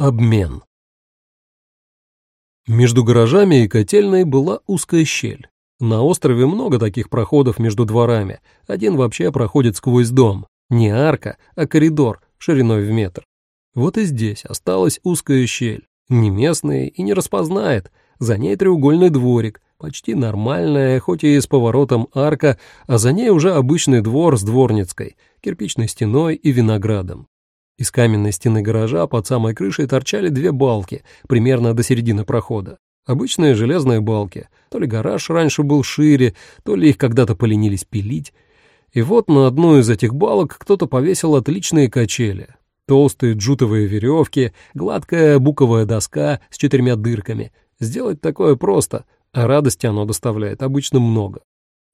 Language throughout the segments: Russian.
Обмен. Между гаражами и котельной была узкая щель. На острове много таких проходов между дворами. Один вообще проходит сквозь дом. Не арка, а коридор шириной в метр. Вот и здесь осталась узкая щель. Не местный и не распознает. За ней треугольный дворик, почти нормальная, хоть и с поворотом арка, а за ней уже обычный двор с дворницкой, кирпичной стеной и виноградом. Из каменной стены гаража под самой крышей торчали две балки, примерно до середины прохода. Обычные железные балки. То ли гараж раньше был шире, то ли их когда-то поленились пилить. И вот на одну из этих балок кто-то повесил отличные качели. Толстые джутовые веревки, гладкая буковая доска с четырьмя дырками. Сделать такое просто, а радости оно доставляет обычно много.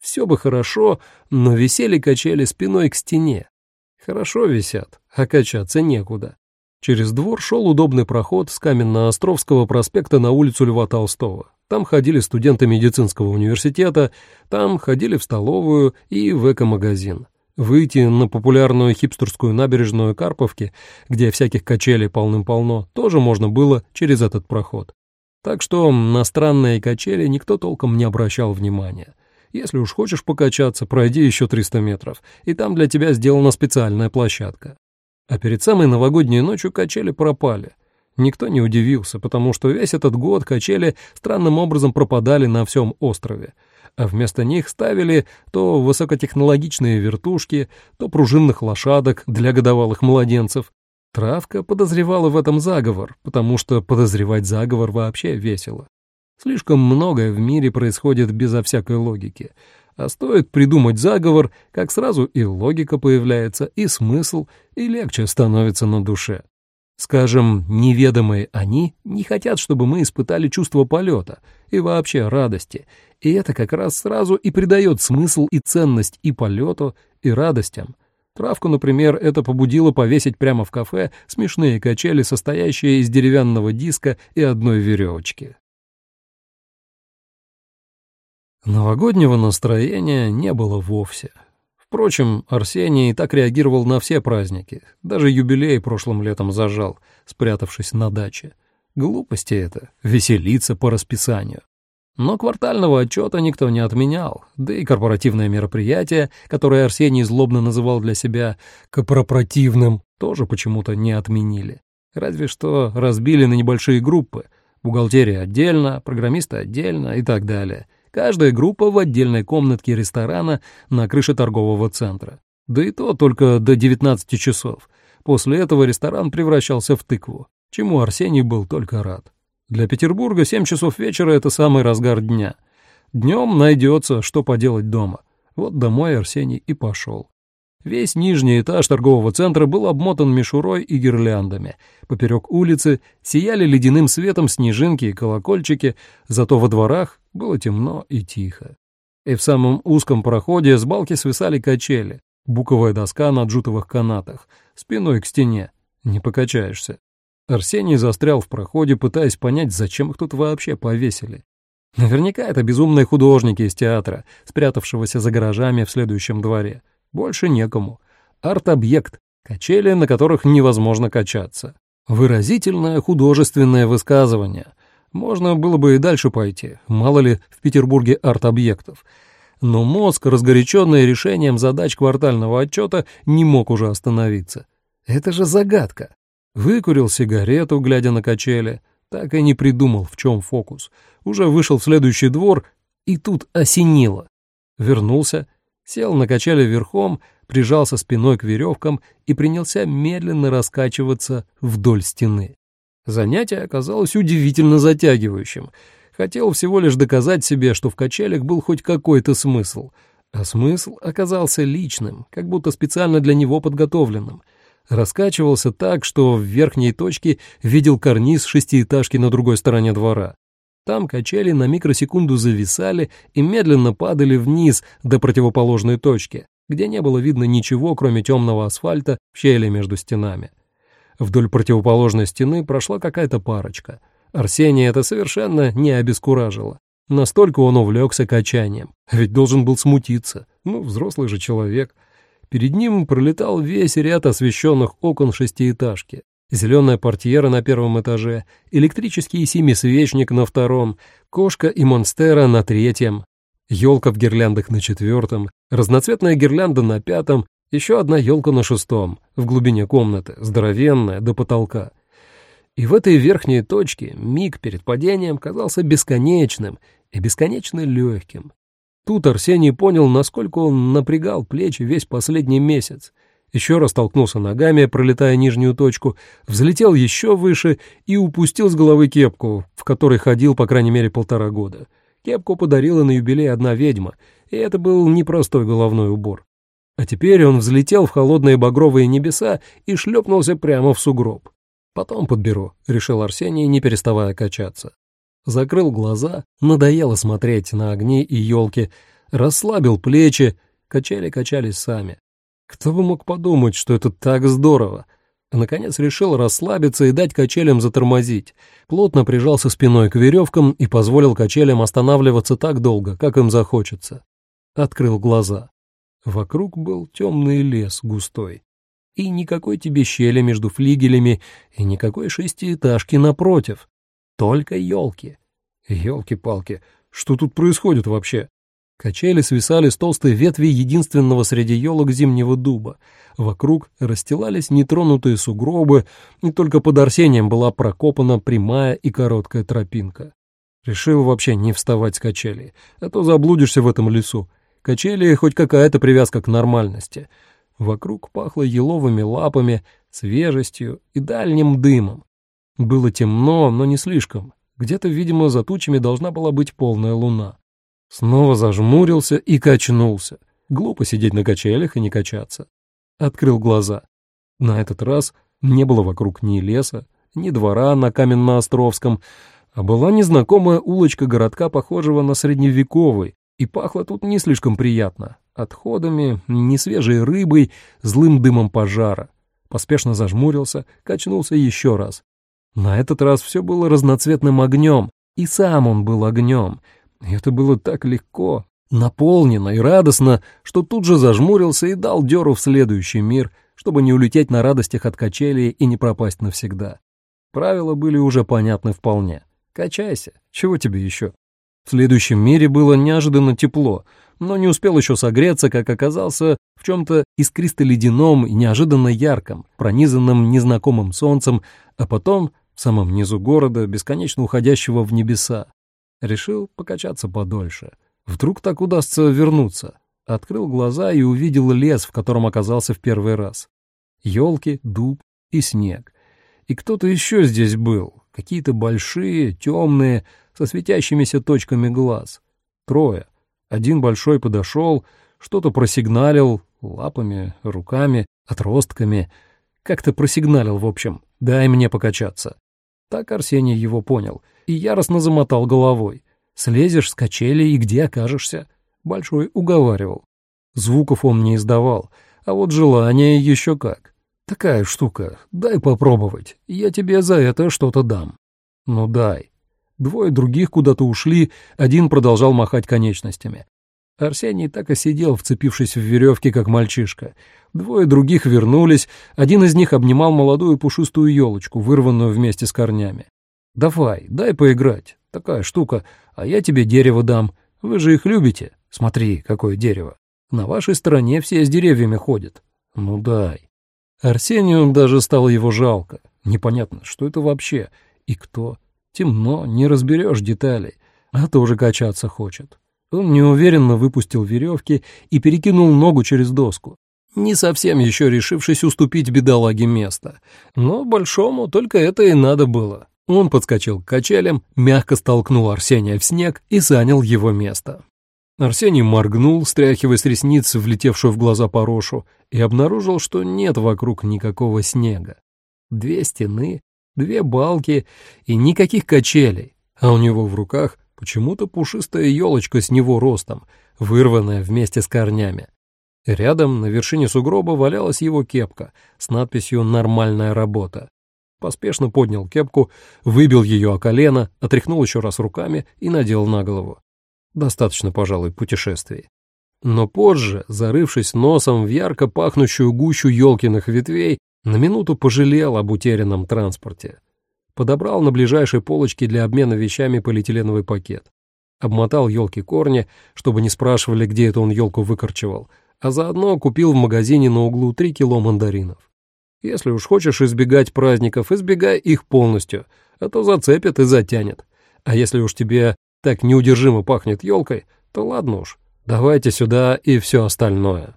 Все бы хорошо, но висели качели спиной к стене. Хорошо висят, а качаться некуда. Через двор шел удобный проход с Каменно-Островского проспекта на улицу Льва Толстого. Там ходили студенты медицинского университета, там ходили в столовую и в эко-магазин. Выйти на популярную хипстерскую набережную Карповки, где всяких качелей полным-полно, тоже можно было через этот проход. Так что на странные качели никто толком не обращал внимания. Если уж хочешь покачаться, пройди еще 300 метров, и там для тебя сделана специальная площадка. А перед самой новогодней ночью качели пропали. Никто не удивился, потому что весь этот год качели странным образом пропадали на всем острове, а вместо них ставили то высокотехнологичные вертушки, то пружинных лошадок для годовалых младенцев. Травка подозревала в этом заговор, потому что подозревать заговор вообще весело. Слишком многое в мире происходит безо всякой логики. А стоит придумать заговор, как сразу и логика появляется, и смысл, и легче становится на душе. Скажем, неведомые они не хотят, чтобы мы испытали чувство полета и вообще радости, и это как раз сразу и придает смысл и ценность и полету, и радостям. Травку, например, это побудило повесить прямо в кафе смешные качели, состоящие из деревянного диска и одной веревочки. Новогоднего настроения не было вовсе. Впрочем, Арсений так реагировал на все праздники, даже юбилей прошлым летом зажал, спрятавшись на даче. Глупости это, веселиться по расписанию. Но квартального отчета никто не отменял, да и корпоративное мероприятие, которое Арсений злобно называл для себя «корпоративным», тоже почему-то не отменили. Разве что разбили на небольшие группы, бухгалтерия отдельно, программисты отдельно и так далее — Каждая группа в отдельной комнатке ресторана на крыше торгового центра. Да и то только до 19 часов. После этого ресторан превращался в тыкву, чему Арсений был только рад. Для Петербурга 7 часов вечера — это самый разгар дня. Днем найдется, что поделать дома. Вот домой Арсений и пошел. Весь нижний этаж торгового центра был обмотан мишурой и гирляндами. Поперек улицы сияли ледяным светом снежинки и колокольчики, зато во дворах было темно и тихо. И в самом узком проходе с балки свисали качели, буковая доска на джутовых канатах, спиной к стене. Не покачаешься. Арсений застрял в проходе, пытаясь понять, зачем их тут вообще повесили. Наверняка это безумные художники из театра, спрятавшегося за гаражами в следующем дворе. Больше некому. Арт-объект, качели, на которых невозможно качаться. Выразительное художественное высказывание. Можно было бы и дальше пойти, мало ли в Петербурге арт-объектов. Но мозг, разгоряченный решением задач квартального отчета, не мог уже остановиться. Это же загадка. Выкурил сигарету, глядя на качели, так и не придумал, в чем фокус. Уже вышел в следующий двор, и тут осенило. Вернулся, сел на качели верхом, прижался спиной к веревкам и принялся медленно раскачиваться вдоль стены. Занятие оказалось удивительно затягивающим. Хотел всего лишь доказать себе, что в качелях был хоть какой-то смысл. А смысл оказался личным, как будто специально для него подготовленным. Раскачивался так, что в верхней точке видел карниз шестиэтажки на другой стороне двора. Там качели на микросекунду зависали и медленно падали вниз до противоположной точки, где не было видно ничего, кроме темного асфальта в щели между стенами. Вдоль противоположной стены прошла какая-то парочка. Арсения это совершенно не обескуражило. Настолько он увлекся качанием, ведь должен был смутиться. Ну, взрослый же человек. Перед ним пролетал весь ряд освещенных окон шестиэтажки. Зеленая портьера на первом этаже, электрический семисвечник на втором, кошка и монстера на третьем, елка в гирляндах на четвертом, разноцветная гирлянда на пятом, еще одна елка на шестом, в глубине комнаты, здоровенная, до потолка. И в этой верхней точке миг перед падением казался бесконечным и бесконечно легким. Тут Арсений понял, насколько он напрягал плечи весь последний месяц. Еще раз толкнулся ногами, пролетая нижнюю точку, взлетел еще выше и упустил с головы кепку, в которой ходил, по крайней мере, полтора года. Кепку подарила на юбилей одна ведьма, и это был непростой головной убор. А теперь он взлетел в холодные багровые небеса и шлепнулся прямо в сугроб. «Потом подберу», — решил Арсений, не переставая качаться. Закрыл глаза, надоело смотреть на огни и елки, расслабил плечи, качели качались сами. Кто бы мог подумать, что это так здорово? Наконец решил расслабиться и дать качелям затормозить. Плотно прижался спиной к веревкам и позволил качелям останавливаться так долго, как им захочется. Открыл глаза. Вокруг был темный лес густой. И никакой тебе щели между флигелями, и никакой шестиэтажки напротив. Только елки. Елки-палки, что тут происходит вообще? Качели свисали с толстой ветви единственного среди елок зимнего дуба. Вокруг расстилались нетронутые сугробы, и только под Арсением была прокопана прямая и короткая тропинка. Решил вообще не вставать с качелей, а то заблудишься в этом лесу. Качели хоть какая-то привязка к нормальности. Вокруг пахло еловыми лапами, свежестью и дальним дымом. Было темно, но не слишком. Где-то, видимо, за тучами должна была быть полная луна. Снова зажмурился и качнулся. Глупо сидеть на качелях и не качаться. Открыл глаза. На этот раз не было вокруг ни леса, ни двора на Каменно-Островском, а была незнакомая улочка городка, похожего на средневековый, и пахло тут не слишком приятно. Отходами, несвежей рыбой, злым дымом пожара. Поспешно зажмурился, качнулся еще раз. На этот раз все было разноцветным огнем, и сам он был огнем, это было так легко, наполнено и радостно, что тут же зажмурился и дал дёру в следующий мир, чтобы не улететь на радостях от качели и не пропасть навсегда. Правила были уже понятны вполне. Качайся, чего тебе еще? В следующем мире было неожиданно тепло, но не успел еще согреться, как оказался в чем-то искристо-ледяном и неожиданно ярком, пронизанном незнакомым солнцем, а потом в самом низу города, бесконечно уходящего в небеса. Решил покачаться подольше. Вдруг так удастся вернуться. Открыл глаза и увидел лес, в котором оказался в первый раз. Елки, дуб и снег. И кто-то еще здесь был. Какие-то большие, темные, со светящимися точками глаз. Трое. Один большой подошел, что-то просигналил лапами, руками, отростками. Как-то просигналил, в общем. «Дай мне покачаться». Так Арсений его понял и яростно замотал головой. «Слезешь с качели и где окажешься?» Большой уговаривал. Звуков он не издавал, а вот желание еще как. «Такая штука, дай попробовать, я тебе за это что-то дам». «Ну дай». Двое других куда-то ушли, один продолжал махать конечностями. Арсений так и сидел, вцепившись в веревки, как мальчишка. Двое других вернулись, один из них обнимал молодую пушистую елочку, вырванную вместе с корнями. «Давай, дай поиграть, такая штука, а я тебе дерево дам. Вы же их любите. Смотри, какое дерево. На вашей стороне все с деревьями ходят. Ну дай». Арсению даже стало его жалко. Непонятно, что это вообще и кто. Темно, не разберешь деталей, а тоже качаться хочет. Он неуверенно выпустил веревки и перекинул ногу через доску, не совсем еще решившись уступить бедолаге место. Но большому только это и надо было. Он подскочил к качелям, мягко столкнул Арсения в снег и занял его место. Арсений моргнул, стряхивая с ресниц влетевшую в глаза порошу, и обнаружил, что нет вокруг никакого снега. Две стены, две балки и никаких качелей, а у него в руках Почему-то пушистая елочка с него ростом, вырванная вместе с корнями. Рядом, на вершине сугроба, валялась его кепка с надписью «Нормальная работа». Поспешно поднял кепку, выбил ее о колено, отряхнул еще раз руками и надел на голову. Достаточно, пожалуй, путешествий. Но позже, зарывшись носом в ярко пахнущую гущу елкиных ветвей, На минуту пожалел об утерянном транспорте. Подобрал на ближайшей полочке для обмена вещами полиэтиленовый пакет. Обмотал елки корни, чтобы не спрашивали, где это он елку выкорчевал, а заодно купил в магазине на углу три кило мандаринов. Если уж хочешь избегать праздников, избегай их полностью, а то зацепит и затянет. А если уж тебе так неудержимо пахнет елкой, то ладно уж, давайте сюда и все остальное.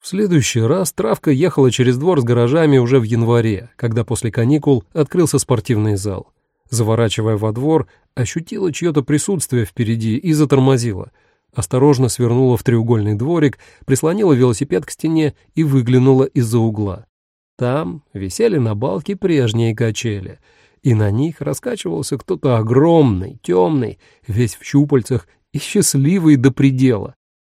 В следующий раз травка ехала через двор с гаражами уже в январе, когда после каникул открылся спортивный зал. Заворачивая во двор, ощутила чье-то присутствие впереди и затормозила. Осторожно свернула в треугольный дворик, прислонила велосипед к стене и выглянула из-за угла. Там висели на балке прежние качели, и на них раскачивался кто-то огромный, темный, весь в щупальцах и счастливый до предела.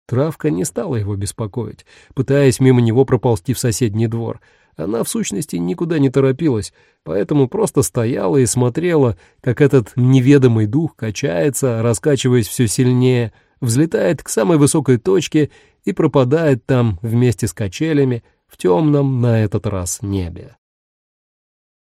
Травка не стала его беспокоить, пытаясь мимо него проползти в соседний двор. Она, в сущности, никуда не торопилась, поэтому просто стояла и смотрела, как этот неведомый дух качается, раскачиваясь все сильнее, взлетает к самой высокой точке и пропадает там вместе с качелями в темном на этот раз небе.